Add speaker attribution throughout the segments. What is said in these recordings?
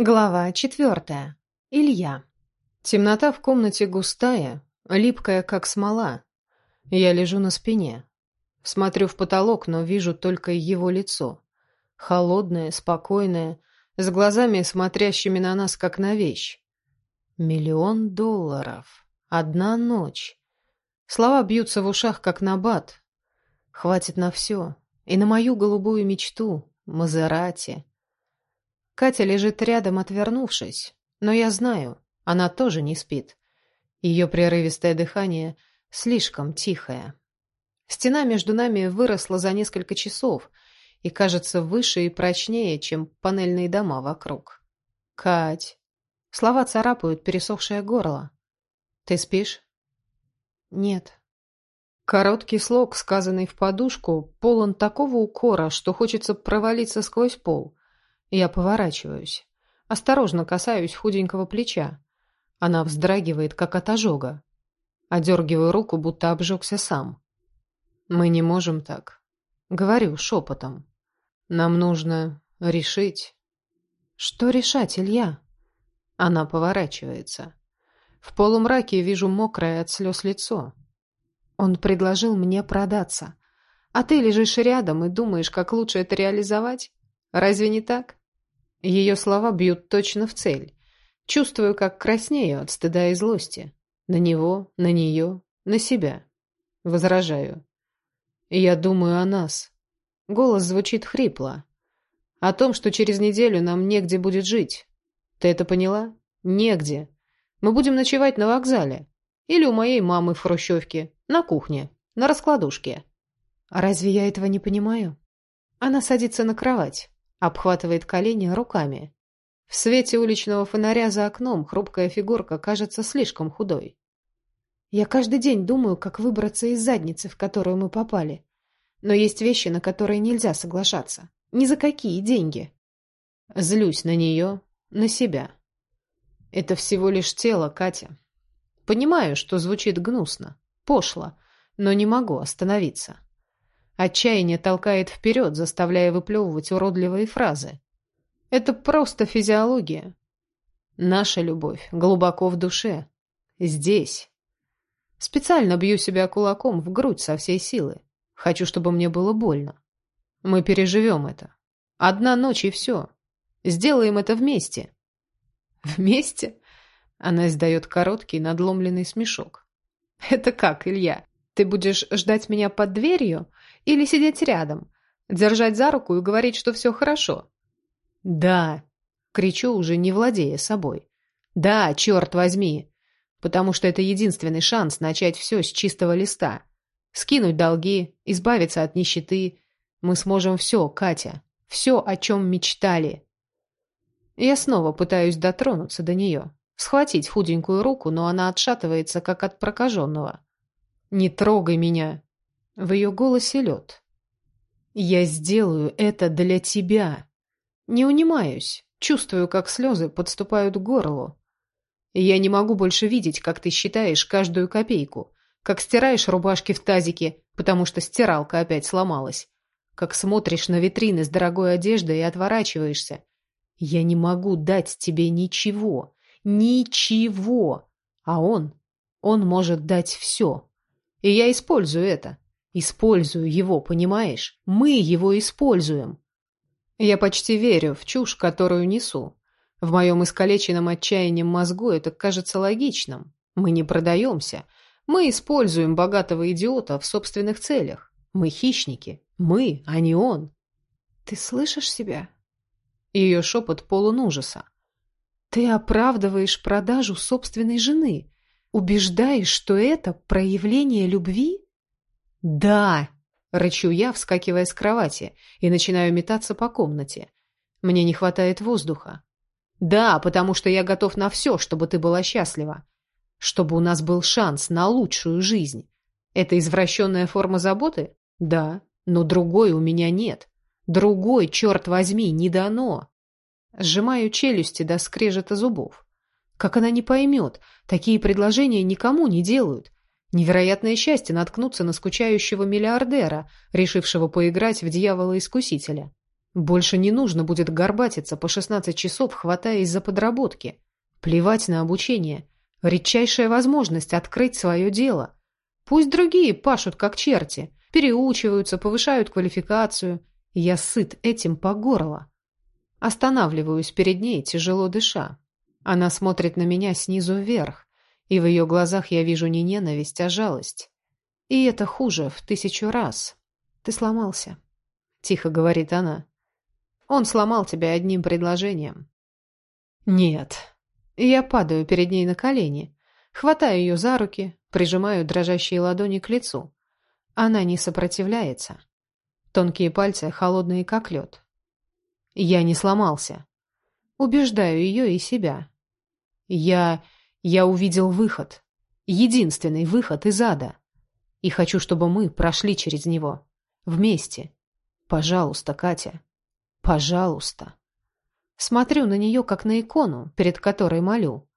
Speaker 1: Глава четвертая. Илья. Темнота в комнате густая, липкая, как смола. Я лежу на спине. Смотрю в потолок, но вижу только его лицо. Холодное, спокойное, с глазами, смотрящими на нас, как на вещь. Миллион долларов. Одна ночь. Слова бьются в ушах, как набат. Хватит на все. И на мою голубую мечту, Мазерати. Катя лежит рядом, отвернувшись, но я знаю, она тоже не спит. Ее прерывистое дыхание слишком тихое. Стена между нами выросла за несколько часов и кажется выше и прочнее, чем панельные дома вокруг. «Кать!» Слова царапают пересохшее горло. «Ты спишь?» «Нет». Короткий слог, сказанный в подушку, полон такого укора, что хочется провалиться сквозь пол. Я поворачиваюсь. Осторожно касаюсь худенького плеча. Она вздрагивает, как от ожога. Одергиваю руку, будто обжегся сам. Мы не можем так. Говорю шепотом. Нам нужно решить. Что решать, Илья? Она поворачивается. В полумраке вижу мокрое от слез лицо. Он предложил мне продаться. А ты лежишь рядом и думаешь, как лучше это реализовать? Разве не так? Ее слова бьют точно в цель. Чувствую, как краснею от стыда и злости. На него, на нее, на себя. Возражаю. Я думаю о нас. Голос звучит хрипло. О том, что через неделю нам негде будет жить. Ты это поняла? Негде. Мы будем ночевать на вокзале. Или у моей мамы в хрущевке. На кухне. На раскладушке. А разве я этого не понимаю? Она садится на кровать обхватывает колени руками. В свете уличного фонаря за окном хрупкая фигурка кажется слишком худой. Я каждый день думаю, как выбраться из задницы, в которую мы попали. Но есть вещи, на которые нельзя соглашаться. Ни за какие деньги. Злюсь на нее, на себя. Это всего лишь тело, Катя. Понимаю, что звучит гнусно, пошло, но не могу остановиться. Отчаяние толкает вперед, заставляя выплевывать уродливые фразы. Это просто физиология. Наша любовь глубоко в душе. Здесь. Специально бью себя кулаком в грудь со всей силы. Хочу, чтобы мне было больно. Мы переживем это. Одна ночь и все. Сделаем это вместе. Вместе? Она издает короткий надломленный смешок. Это как, Илья? Ты будешь ждать меня под дверью или сидеть рядом, держать за руку и говорить, что все хорошо? Да, кричу уже не владея собой. Да, черт возьми, потому что это единственный шанс начать все с чистого листа. Скинуть долги, избавиться от нищеты. Мы сможем все, Катя, все, о чем мечтали. Я снова пытаюсь дотронуться до нее, схватить худенькую руку, но она отшатывается, как от прокаженного. «Не трогай меня!» В ее голосе лед. «Я сделаю это для тебя!» Не унимаюсь, чувствую, как слезы подступают к горлу. Я не могу больше видеть, как ты считаешь каждую копейку, как стираешь рубашки в тазике, потому что стиралка опять сломалась, как смотришь на витрины с дорогой одеждой и отворачиваешься. Я не могу дать тебе ничего, ничего, а он, он может дать все. И я использую это. Использую его, понимаешь? Мы его используем. Я почти верю в чушь, которую несу. В моем искалеченном отчаянием мозгу это кажется логичным. Мы не продаемся. Мы используем богатого идиота в собственных целях. Мы хищники. Мы, а не он. Ты слышишь себя? Ее шепот полон ужаса. Ты оправдываешь продажу собственной жены. Убеждаешь, что это проявление любви? Да, рычу я, вскакивая с кровати, и начинаю метаться по комнате. Мне не хватает воздуха. Да, потому что я готов на все, чтобы ты была счастлива. Чтобы у нас был шанс на лучшую жизнь. Это извращенная форма заботы? Да, но другой у меня нет. Другой, черт возьми, не дано. Сжимаю челюсти до скрежета зубов. Как она не поймет? Такие предложения никому не делают. Невероятное счастье наткнуться на скучающего миллиардера, решившего поиграть в дьявола-искусителя. Больше не нужно будет горбатиться по 16 часов, хватаясь за подработки. Плевать на обучение. Редчайшая возможность открыть свое дело. Пусть другие пашут как черти, переучиваются, повышают квалификацию. Я сыт этим по горло. Останавливаюсь перед ней, тяжело дыша. Она смотрит на меня снизу вверх, и в ее глазах я вижу не ненависть, а жалость. И это хуже в тысячу раз. Ты сломался, — тихо говорит она. Он сломал тебя одним предложением. Нет. Я падаю перед ней на колени, хватаю ее за руки, прижимаю дрожащие ладони к лицу. Она не сопротивляется. Тонкие пальцы холодные, как лед. Я не сломался. Убеждаю ее и себя. Я... я увидел выход. Единственный выход из ада. И хочу, чтобы мы прошли через него. Вместе. Пожалуйста, Катя. Пожалуйста. Смотрю на нее, как на икону, перед которой молю.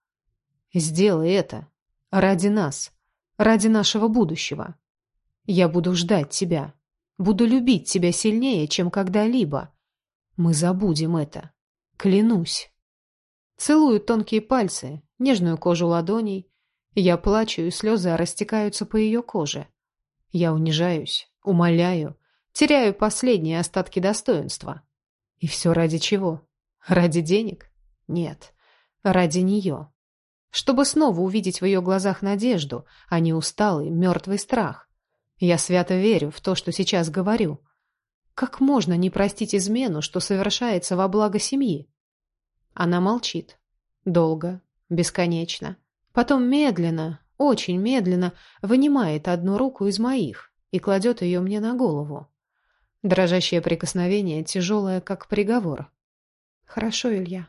Speaker 1: Сделай это. Ради нас. Ради нашего будущего. Я буду ждать тебя. Буду любить тебя сильнее, чем когда-либо. Мы забудем это. Клянусь. Целую тонкие пальцы, нежную кожу ладоней. Я плачу, и слезы растекаются по ее коже. Я унижаюсь, умоляю, теряю последние остатки достоинства. И все ради чего? Ради денег? Нет, ради нее. Чтобы снова увидеть в ее глазах надежду, а не усталый, мертвый страх. Я свято верю в то, что сейчас говорю. Как можно не простить измену, что совершается во благо семьи? Она молчит. Долго, бесконечно. Потом медленно, очень медленно вынимает одну руку из моих и кладет ее мне на голову. Дрожащее прикосновение, тяжелое, как приговор. «Хорошо, Илья».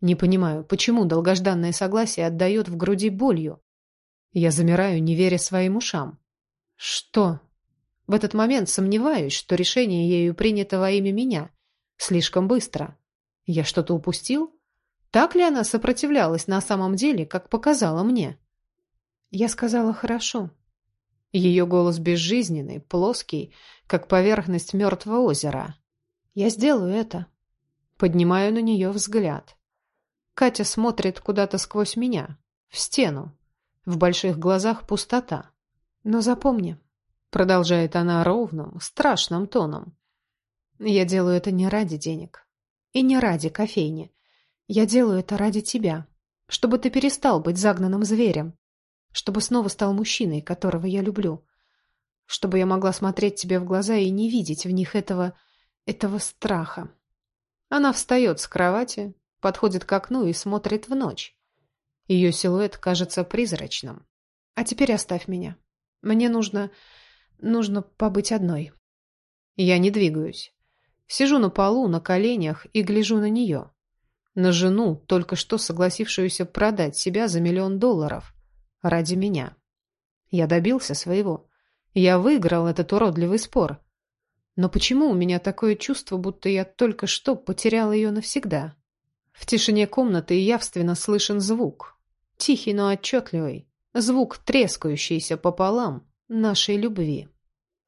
Speaker 1: Не понимаю, почему долгожданное согласие отдает в груди болью. Я замираю, не веря своим ушам. «Что?» В этот момент сомневаюсь, что решение ею принято во имя меня. Слишком быстро. Я что-то упустил? Так ли она сопротивлялась на самом деле, как показала мне? Я сказала «хорошо». Ее голос безжизненный, плоский, как поверхность мертвого озера. Я сделаю это. Поднимаю на нее взгляд. Катя смотрит куда-то сквозь меня, в стену. В больших глазах пустота. Но запомни, Продолжает она ровным, страшным тоном. Я делаю это не ради денег. И не ради кофейни. Я делаю это ради тебя. Чтобы ты перестал быть загнанным зверем. Чтобы снова стал мужчиной, которого я люблю. Чтобы я могла смотреть тебе в глаза и не видеть в них этого... этого страха. Она встает с кровати, подходит к окну и смотрит в ночь. Ее силуэт кажется призрачным. А теперь оставь меня. Мне нужно... Нужно побыть одной. Я не двигаюсь. Сижу на полу, на коленях и гляжу на нее. На жену, только что согласившуюся продать себя за миллион долларов. Ради меня. Я добился своего. Я выиграл этот уродливый спор. Но почему у меня такое чувство, будто я только что потерял ее навсегда? В тишине комнаты явственно слышен звук. Тихий, но отчетливый. Звук, трескающийся пополам, нашей любви.